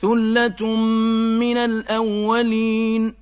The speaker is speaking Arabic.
ثُلَّةٌ مِّنَ الْأَوَّلِينَ